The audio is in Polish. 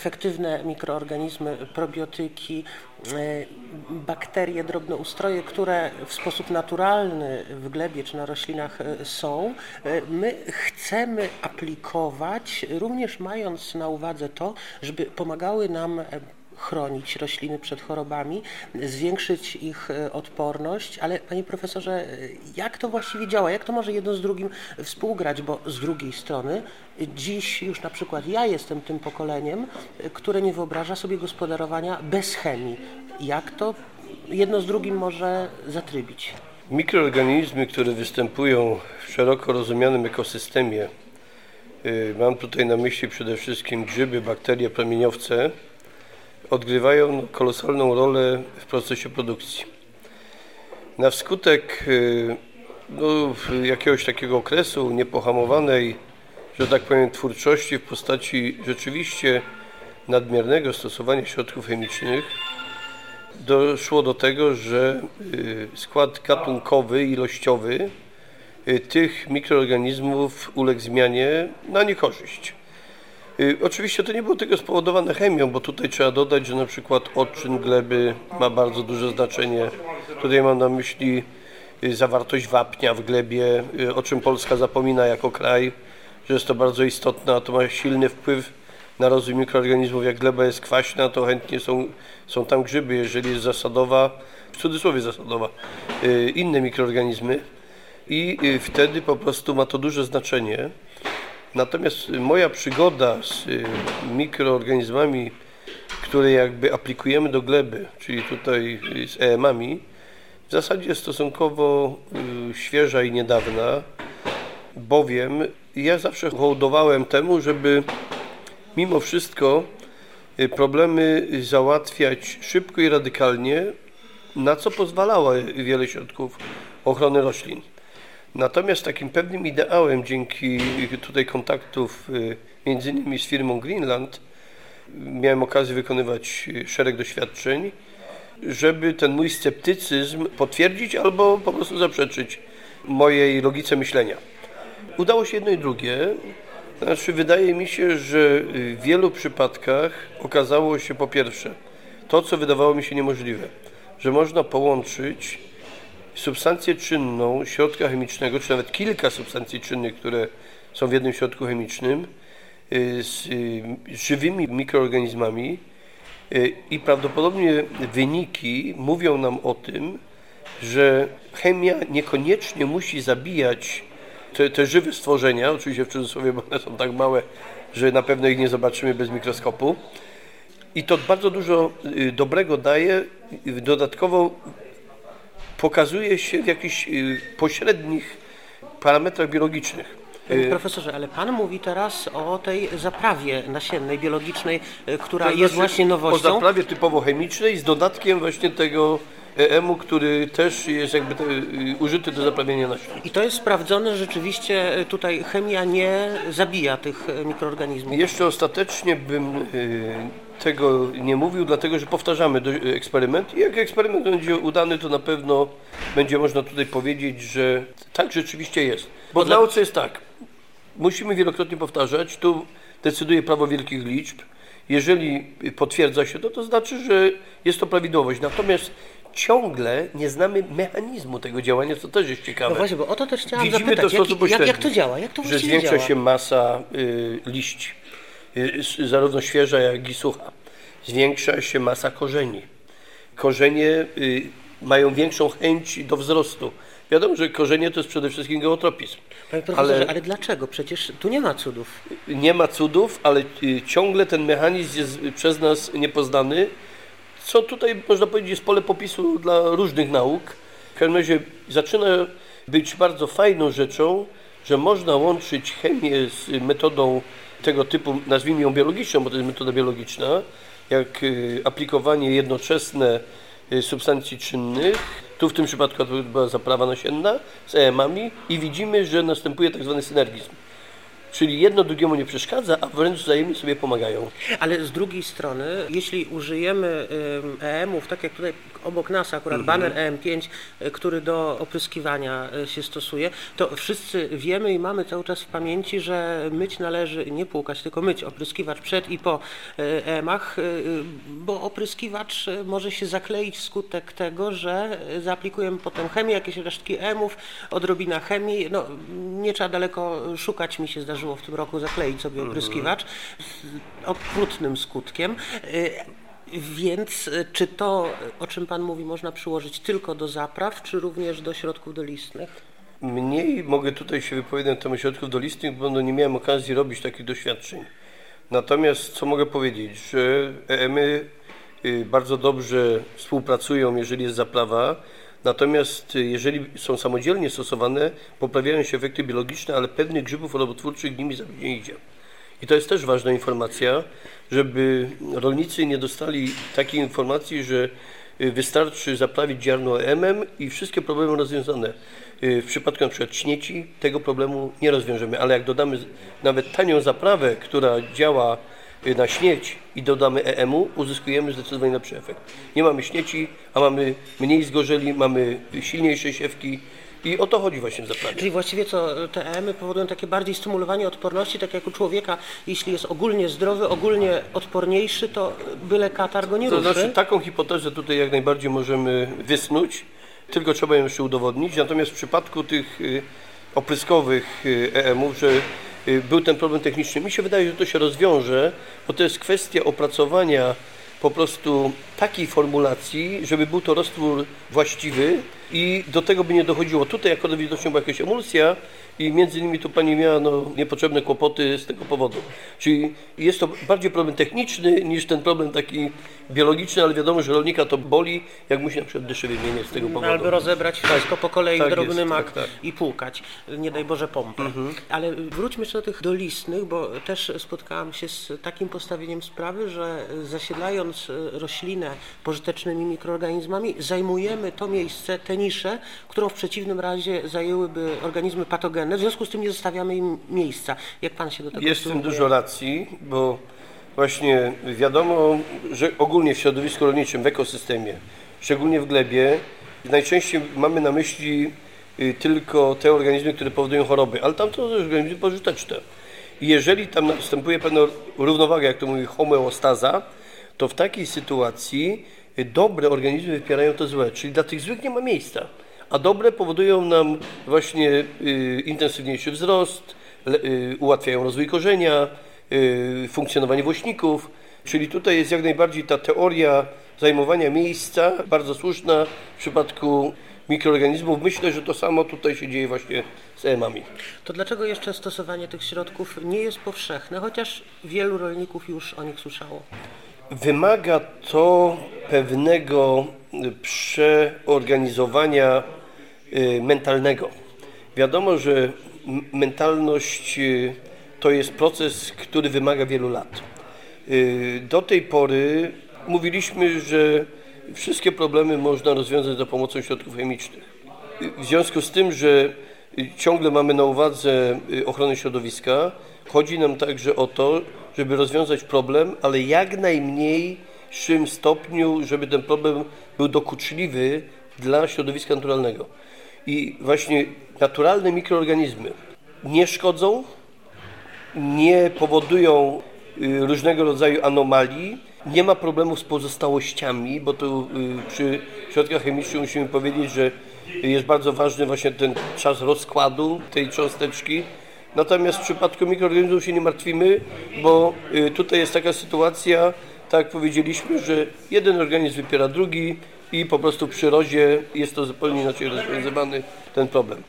efektywne mikroorganizmy, probiotyki, e, bakterie, drobnoustroje, które w sposób naturalny w glebie czy na roślinach e, są, e, my chcemy aplikować, również mając na uwadze to, żeby pomagały nam chronić rośliny przed chorobami, zwiększyć ich e, odporność, ale panie profesorze, e, jak to właściwie działa? Jak to może jedno z drugim współgrać? Bo z drugiej strony dziś już na przykład ja jestem tym pokoleniem, e, które nie wyobraża sobie gospodarowania bez chemii. Jak to jedno z drugim może zatrybić? Mikroorganizmy, które występują w szeroko rozumianym ekosystemie, mam tutaj na myśli przede wszystkim grzyby, bakterie, promieniowce, odgrywają kolosalną rolę w procesie produkcji. Na wskutek y, no, jakiegoś takiego okresu niepohamowanej, że tak powiem, twórczości w postaci rzeczywiście nadmiernego stosowania środków chemicznych, doszło do tego, że y, skład gatunkowy, ilościowy y, tych mikroorganizmów uległ zmianie na niekorzyść. Y, oczywiście to nie było tego spowodowane chemią, bo tutaj trzeba dodać, że na przykład odczyn gleby ma bardzo duże znaczenie. Tutaj mam na myśli y, zawartość wapnia w glebie, y, o czym Polska zapomina jako kraj, że jest to bardzo istotne, a to ma silny wpływ na rozwój mikroorganizmów. Jak gleba jest kwaśna, to chętnie są, są tam grzyby, jeżeli jest zasadowa, w cudzysłowie zasadowa, inne mikroorganizmy i wtedy po prostu ma to duże znaczenie. Natomiast moja przygoda z y, mikroorganizmami, które jakby aplikujemy do gleby, czyli tutaj z EM-ami, w zasadzie stosunkowo y, świeża i niedawna, bowiem ja zawsze hołdowałem temu, żeby mimo wszystko y, problemy załatwiać szybko i radykalnie, na co pozwalało wiele środków ochrony roślin. Natomiast takim pewnym ideałem dzięki tutaj kontaktów y, między innymi z firmą Greenland miałem okazję wykonywać szereg doświadczeń, żeby ten mój sceptycyzm potwierdzić albo po prostu zaprzeczyć mojej logice myślenia. Udało się jedno i drugie. Znaczy, wydaje mi się, że w wielu przypadkach okazało się po pierwsze to, co wydawało mi się niemożliwe, że można połączyć substancję czynną środka chemicznego, czy nawet kilka substancji czynnych, które są w jednym środku chemicznym, y, z y, żywymi mikroorganizmami y, i prawdopodobnie wyniki mówią nam o tym, że chemia niekoniecznie musi zabijać te, te żywe stworzenia, oczywiście w cudzysłowie, bo one są tak małe, że na pewno ich nie zobaczymy bez mikroskopu. I to bardzo dużo dobrego daje. Dodatkowo pokazuje się w jakichś y, pośrednich parametrach biologicznych. Y, profesorze, ale Pan mówi teraz o tej zaprawie nasiennej, biologicznej, y, która jest znaczy, właśnie nowością. O zaprawie typowo chemicznej z dodatkiem właśnie tego EM-u, który też jest jakby te, użyty do zaprawienia nasion. I to jest sprawdzone, rzeczywiście tutaj chemia nie zabija tych mikroorganizmów. Jeszcze ostatecznie bym tego nie mówił, dlatego że powtarzamy eksperyment i jak eksperyment będzie udany, to na pewno będzie można tutaj powiedzieć, że tak rzeczywiście jest. Bo w nauce jest tak, musimy wielokrotnie powtarzać, tu decyduje prawo wielkich liczb. Jeżeli potwierdza się to, to znaczy, że jest to prawidłowość. Natomiast ciągle nie znamy mechanizmu tego działania, co też jest ciekawe. No właśnie, bo o to też chciałam Widzimy zapytać. to w sposób jak, jak, jak to działa? Jak to że zwiększa działa? się masa y, liści Y, zarówno świeża, jak i sucha. Zwiększa się masa korzeni. Korzenie y, mają większą chęć do wzrostu. Wiadomo, że korzenie to jest przede wszystkim geotropizm. Panie profesorze, ale, ale dlaczego? Przecież tu nie ma cudów. Nie ma cudów, ale y, ciągle ten mechanizm jest przez nas niepoznany, co tutaj można powiedzieć jest pole popisu dla różnych nauk. W każdym razie zaczyna być bardzo fajną rzeczą, że można łączyć chemię z metodą tego typu, nazwijmy ją biologiczną, bo to jest metoda biologiczna, jak y, aplikowanie jednoczesne y, substancji czynnych, tu w tym przypadku to była zaprawa nasienna z EM-ami i widzimy, że następuje tak zwany synergizm. Czyli jedno drugiemu nie przeszkadza, a wręcz wzajemnie sobie pomagają. Ale z drugiej strony, jeśli użyjemy EM-ów, tak jak tutaj obok nas akurat Mhm. baner EM5, y, który do opryskiwania y, się stosuje, to wszyscy wiemy i mamy cały czas w pamięci, że myć należy nie płukać, tylko myć opryskiwacz przed i po EM-ach, bo opryskiwacz może się zakleić wskutek tego, że zaaplikujemy potem chemię, jakieś resztki EM-ów, odrobina chemii. No, nie trzeba daleko szukać, mi się zdarzyło w tym roku zakleić sobie opryskiwacz z okrutnym skutkiem. Y, Więc y, czy to, o czym Pan mówi, można przyłożyć tylko do zapraw, czy również do środków dolistnych? Mniej mogę tutaj się wypowiedzieć na temat środków dolistnych, bo no nie miałem okazji robić takich doświadczeń. Natomiast co mogę powiedzieć, że EM-y y, bardzo dobrze współpracują, jeżeli jest zaprawa, natomiast y, jeżeli są samodzielnie stosowane, poprawiają się efekty biologiczne, ale pewnych grzybów robotwórczych nimi nie idzie. I to jest też ważna informacja, żeby rolnicy nie dostali takiej informacji, że y, wystarczy zaprawić ziarno EM-em i wszystkie problemy rozwiązane. Y, W przypadku przykład śmieci tego problemu nie rozwiążemy, ale jak dodamy nawet tanią zaprawę, która działa na śnieć i dodamy EM-u, uzyskujemy zdecydowanie lepszy efekt. Nie mamy śnieci, a mamy mniej zgorzeli, mamy silniejsze siewki i o to chodzi właśnie w. Czyli właściwie co, te EM-y powodują takie bardziej stymulowanie odporności, tak jak u człowieka, jeśli jest ogólnie zdrowy, ogólnie odporniejszy, to byle katar go nie To ruszy. znaczy taką hipotezę tutaj jak najbardziej możemy wysnuć, tylko trzeba ją jeszcze udowodnić. Natomiast w przypadku tych y, opryskowych y, EM-ów, że y, był ten problem techniczny, mi się wydaje, że to się rozwiąże, bo to jest kwestia opracowania po prostu takiej formulacji, żeby był to roztwór właściwy i do tego by nie dochodziło. Tutaj akurat widocznie była jakaś emulsja i między innymi tu Pani miała no, niepotrzebne kłopoty z tego powodu. Czyli jest to bardziej problem techniczny niż ten problem taki biologiczny, ale wiadomo, że rolnika to boli, jak musi na przykład dyszy wymieniać z tego powodu. Albo rozebrać wszystko po kolei tak drobny mak tak, tak. i płukać. Nie daj Boże pompę. Ale wróćmy jeszcze do tych dolistnych, bo też spotkałam się z takim postawieniem sprawy, że zasiedlając roślinę pożytecznymi mikroorganizmami, zajmujemy to miejsce, tę niszę, którą w przeciwnym razie zajęłyby organizmy patogenne. W związku z tym nie zostawiamy im miejsca. Jak Pan się do tego Jest w tym dużo racji, bo właśnie wiadomo, że ogólnie w środowisku rolniczym, w ekosystemie, szczególnie w glebie, najczęściej mamy na myśli y, tylko te organizmy, które powodują choroby, ale tam to też organizmy pożyteczne. I jeżeli tam następuje pewna równowaga, jak to mówi homeostaza, to w takiej sytuacji dobre organizmy wypierają te złe, czyli dla tych złych nie ma miejsca. A dobre powodują nam właśnie y, intensywniejszy wzrost, y, ułatwiają rozwój korzenia, y, funkcjonowanie włośników. Czyli tutaj jest jak najbardziej ta teoria zajmowania miejsca bardzo słuszna w przypadku mikroorganizmów. Myślę, że to samo tutaj się dzieje właśnie z EM-ami. To dlaczego jeszcze stosowanie tych środków nie jest powszechne, chociaż wielu rolników już o nich słyszało? Wymaga to pewnego przeorganizowania y, mentalnego. Wiadomo, że mentalność y, to jest proces, który wymaga wielu lat. Y, Do tej pory mówiliśmy, że wszystkie problemy można rozwiązać za pomocą środków chemicznych. W związku z tym, że ciągle mamy na uwadze ochronę środowiska, chodzi nam także o to, żeby rozwiązać problem, ale jak najmniejszym stopniu, żeby ten problem był dokuczliwy dla środowiska naturalnego. I właśnie naturalne mikroorganizmy nie szkodzą, nie powodują y, różnego rodzaju anomalii, nie ma problemów z pozostałościami, bo tu y, przy środkach chemicznych musimy powiedzieć, że jest bardzo ważny właśnie ten czas rozkładu tej cząsteczki. Natomiast w przypadku mikroorganizmów się nie martwimy, bo y, tutaj jest taka sytuacja, tak jak powiedzieliśmy, że jeden organizm wypiera drugi i po prostu w przyrodzie jest to zupełnie inaczej rozwiązywany ten problem.